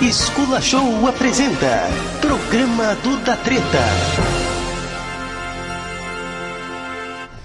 Escula Show apresenta Programa do Da Treta.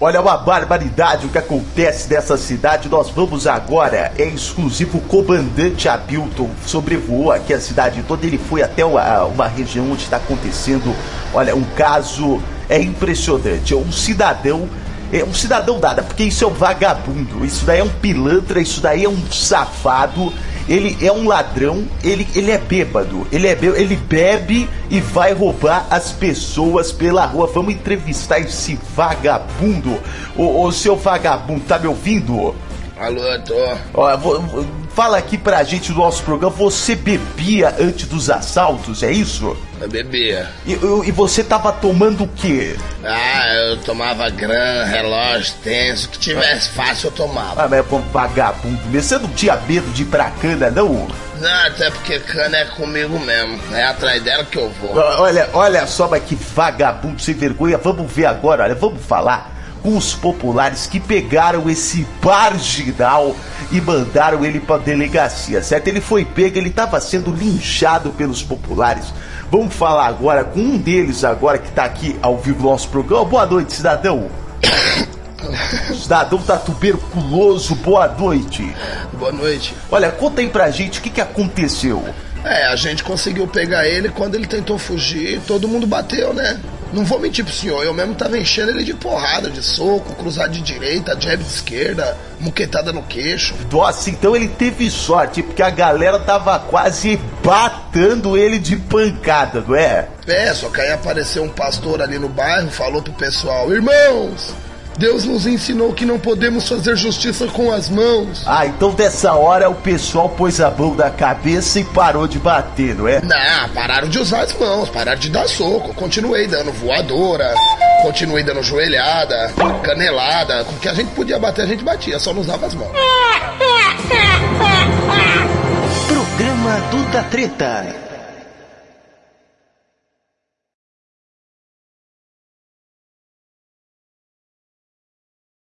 Olha uma barbaridade o que acontece nessa cidade. Nós vamos agora. É exclusivo. O comandante Hamilton sobrevoou aqui a cidade toda. Ele foi até uma, uma região onde está acontecendo. Olha, um caso é impressionante. É um cidadão. É um cidadão nada, porque isso é um vagabundo, isso daí é um pilantra, isso daí é um safado, ele é um ladrão, ele, ele é bêbado, ele é bêbado, ele bebe e vai roubar as pessoas pela rua. Vamos entrevistar esse vagabundo. Ô seu vagabundo, tá me ouvindo? Alô, tô. Ó, vou- vou- fala aqui pra gente do nosso programa. Você bebia antes dos assaltos, é isso? Eu bebia. E, e- e você tava tomando o quê? Ah, eu tomava grana, relógio, tenso. O que tivesse fácil eu tomava. Ah, mas é um vagabundo mesmo. Você não tinha medo de ir pra cana, não? Não, até porque cana é comigo mesmo. É atrás dela que eu vou. Olha, olha só, mas que vagabundo sem vergonha. Vamos ver agora, olha, vamos falar os populares que pegaram esse marginal e mandaram ele pra delegacia, certo? Ele foi pego, ele tava sendo linchado pelos populares. Vamos falar agora com um deles agora que tá aqui ao vivo no nosso programa. Boa noite, cidadão. Cidadão tá tuberculoso, boa noite. Boa noite. Olha, conta aí pra gente o que, que aconteceu. É, a gente conseguiu pegar ele quando ele tentou fugir. Todo mundo bateu, né? Não vou mentir pro senhor, eu mesmo tava enchendo ele de porrada, de soco, cruzado de direita, jab de esquerda, muquetada no queixo. Nossa, então ele teve sorte, porque a galera tava quase batendo ele de pancada, não é? É, só que aí apareceu um pastor ali no bairro, falou pro pessoal: Irmãos, Deus nos ensinou que não podemos fazer justiça com as mãos. Ah, então dessa hora o pessoal pôs a mão na cabeça e parou de bater, não é? Não, pararam de usar as mãos, pararam de dar soco. Continuei dando voadora, continuei dando joelhada, canelada. Com o que a gente podia bater, a gente batia, só não usava as mãos. Programa do Da Treta.